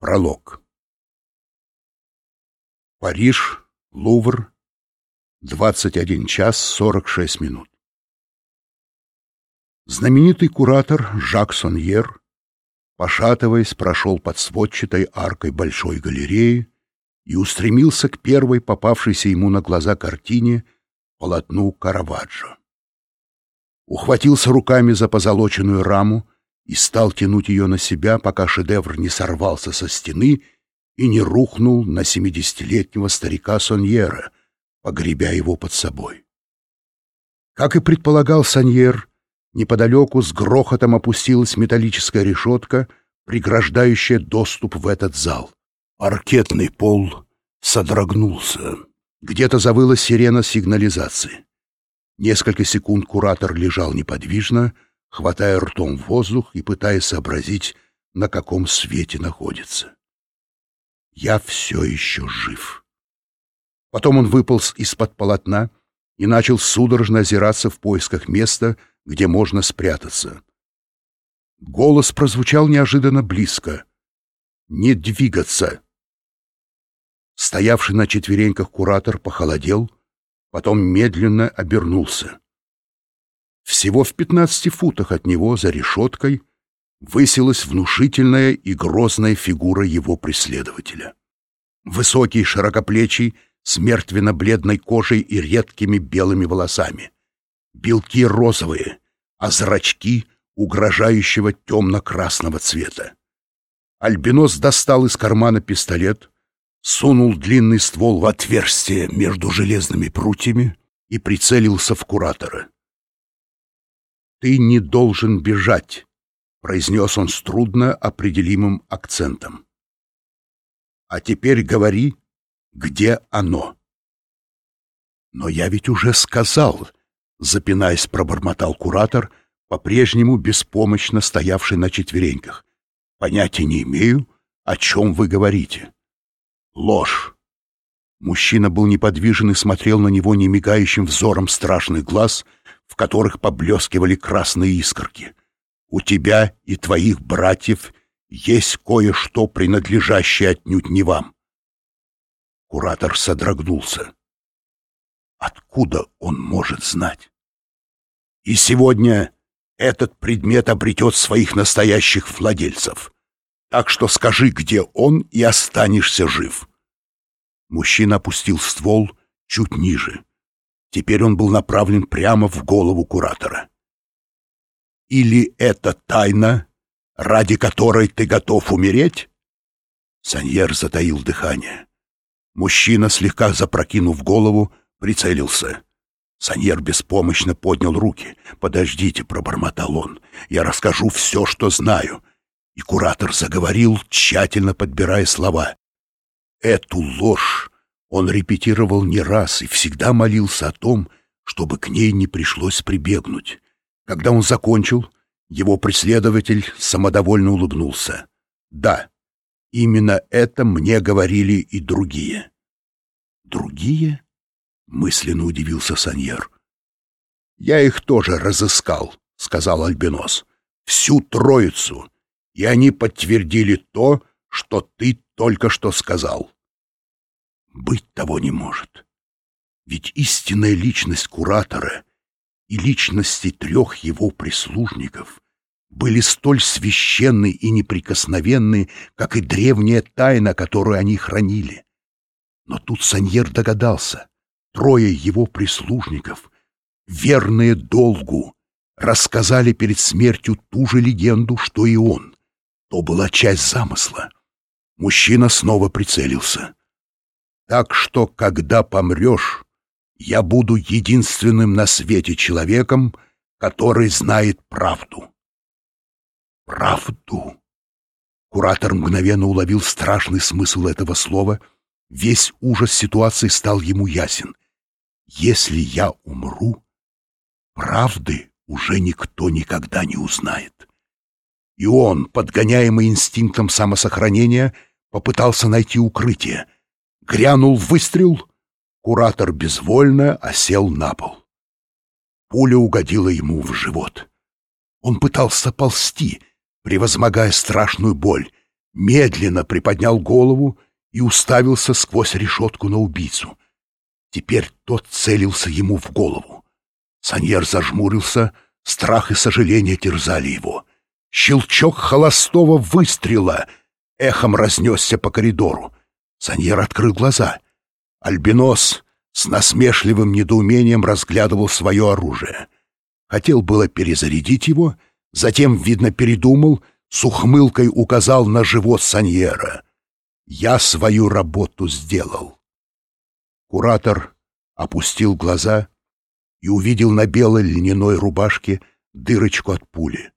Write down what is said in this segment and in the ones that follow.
Пролог. Париж, Лувр, 21 час 46 минут. Знаменитый куратор Жак Соньер, пошатываясь, прошел под сводчатой аркой большой галереи и устремился к первой попавшейся ему на глаза картине полотну Караваджо. Ухватился руками за позолоченную раму и стал тянуть ее на себя, пока шедевр не сорвался со стены и не рухнул на семидесятилетнего старика Соньера, погребя его под собой. Как и предполагал Соньер, неподалеку с грохотом опустилась металлическая решетка, преграждающая доступ в этот зал. Паркетный пол содрогнулся. Где-то завыла сирена сигнализации. Несколько секунд куратор лежал неподвижно, хватая ртом воздух и пытаясь сообразить, на каком свете находится. «Я все еще жив». Потом он выполз из-под полотна и начал судорожно озираться в поисках места, где можно спрятаться. Голос прозвучал неожиданно близко. «Не двигаться!» Стоявший на четвереньках куратор похолодел, потом медленно обернулся. Всего в пятнадцати футах от него, за решеткой, высилась внушительная и грозная фигура его преследователя. Высокий, широкоплечий, с мертвенно-бледной кожей и редкими белыми волосами. Белки розовые, а зрачки угрожающего темно-красного цвета. Альбинос достал из кармана пистолет, сунул длинный ствол в отверстие между железными прутьями и прицелился в куратора. «Ты не должен бежать», — произнес он с трудно определимым акцентом. «А теперь говори, где оно?» «Но я ведь уже сказал», — запинаясь, пробормотал куратор, по-прежнему беспомощно стоявший на четвереньках. «Понятия не имею, о чем вы говорите». «Ложь!» Мужчина был неподвижен и смотрел на него немигающим взором страшных глаз — в которых поблескивали красные искорки. У тебя и твоих братьев есть кое-что, принадлежащее отнюдь не вам. Куратор содрогнулся. Откуда он может знать? И сегодня этот предмет обретет своих настоящих владельцев. Так что скажи, где он, и останешься жив. Мужчина опустил ствол чуть ниже. Теперь он был направлен прямо в голову куратора. «Или это тайна, ради которой ты готов умереть?» Саньер затаил дыхание. Мужчина, слегка запрокинув голову, прицелился. Саньер беспомощно поднял руки. «Подождите», — пробормотал он, — «я расскажу все, что знаю». И куратор заговорил, тщательно подбирая слова. «Эту ложь он репетировал не раз и всегда молился о том, чтобы к ней не пришлось прибегнуть. Когда он закончил, его преследователь самодовольно улыбнулся. «Да, именно это мне говорили и другие». «Другие?» — мысленно удивился Саньер. «Я их тоже разыскал», — сказал Альбинос. «Всю троицу, и они подтвердили то, что ты только что сказал». Быть того не может. Ведь истинная личность куратора и личности трех его прислужников были столь священны и неприкосновенны, как и древняя тайна, которую они хранили. Но тут Саньер догадался. Трое его прислужников, верные долгу, рассказали перед смертью ту же легенду, что и он. То была часть замысла. Мужчина снова прицелился. Так что, когда помрешь, я буду единственным на свете человеком, который знает правду. Правду. Куратор мгновенно уловил страшный смысл этого слова. Весь ужас ситуации стал ему ясен. Если я умру, правды уже никто никогда не узнает. И он, подгоняемый инстинктом самосохранения, попытался найти укрытие — Грянул выстрел, куратор безвольно осел на пол. Пуля угодила ему в живот. Он пытался ползти, превозмогая страшную боль, медленно приподнял голову и уставился сквозь решетку на убийцу. Теперь тот целился ему в голову. Саньер зажмурился, страх и сожаление терзали его. Щелчок холостого выстрела эхом разнесся по коридору. Саньер открыл глаза. Альбинос с насмешливым недоумением разглядывал свое оружие. Хотел было перезарядить его, затем, видно, передумал, с ухмылкой указал на живот Саньера. «Я свою работу сделал». Куратор опустил глаза и увидел на белой льняной рубашке дырочку от пули.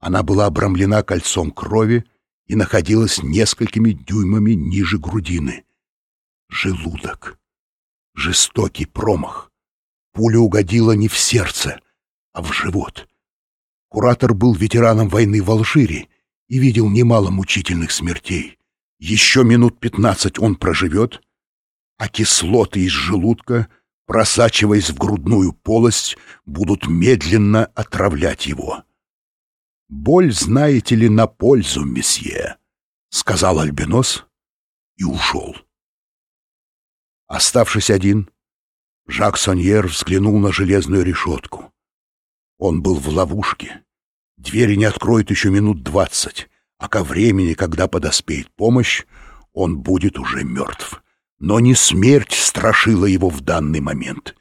Она была обрамлена кольцом крови и находилась несколькими дюймами ниже грудины. Желудок. Жестокий промах. Пуля угодила не в сердце, а в живот. Куратор был ветераном войны в Алжире и видел немало мучительных смертей. Еще минут пятнадцать он проживет, а кислоты из желудка, просачиваясь в грудную полость, будут медленно отравлять его. «Боль, знаете ли, на пользу, месье», — сказал Альбинос и ушел. Оставшись один, Жак Соньер взглянул на железную решетку. Он был в ловушке. Двери не откроют еще минут двадцать, а ко времени, когда подоспеет помощь, он будет уже мертв. Но не смерть страшила его в данный момент.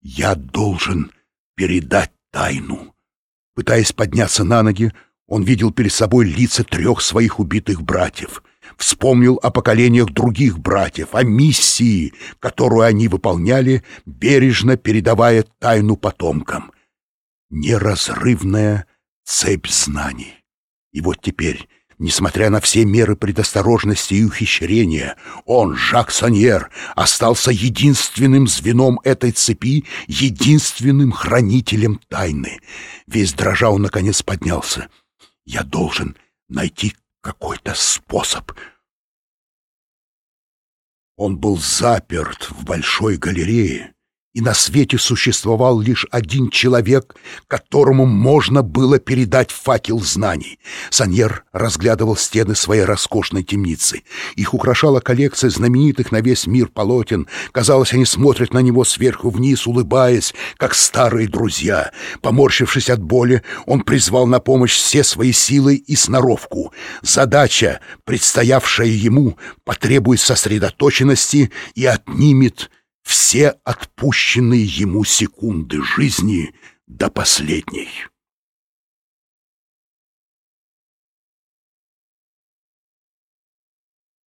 «Я должен передать тайну». Пытаясь подняться на ноги, он видел перед собой лица трех своих убитых братьев — вспомнил о поколениях других братьев, о миссии, которую они выполняли, бережно передавая тайну потомкам. Неразрывная цепь знаний. И вот теперь, несмотря на все меры предосторожности и ухищрения, он, Жак Саньер, остался единственным звеном этой цепи, единственным хранителем тайны. Весь дрожа он, наконец, поднялся. «Я должен найти какой-то способ. Он был заперт в большой галерее, и на свете существовал лишь один человек, которому можно было передать факел знаний. Саньер разглядывал стены своей роскошной темницы. Их украшала коллекция знаменитых на весь мир полотен. Казалось, они смотрят на него сверху вниз, улыбаясь, как старые друзья. Поморщившись от боли, он призвал на помощь все свои силы и сноровку. Задача, предстоявшая ему, потребует сосредоточенности и отнимет все отпущенные ему секунды жизни до последней.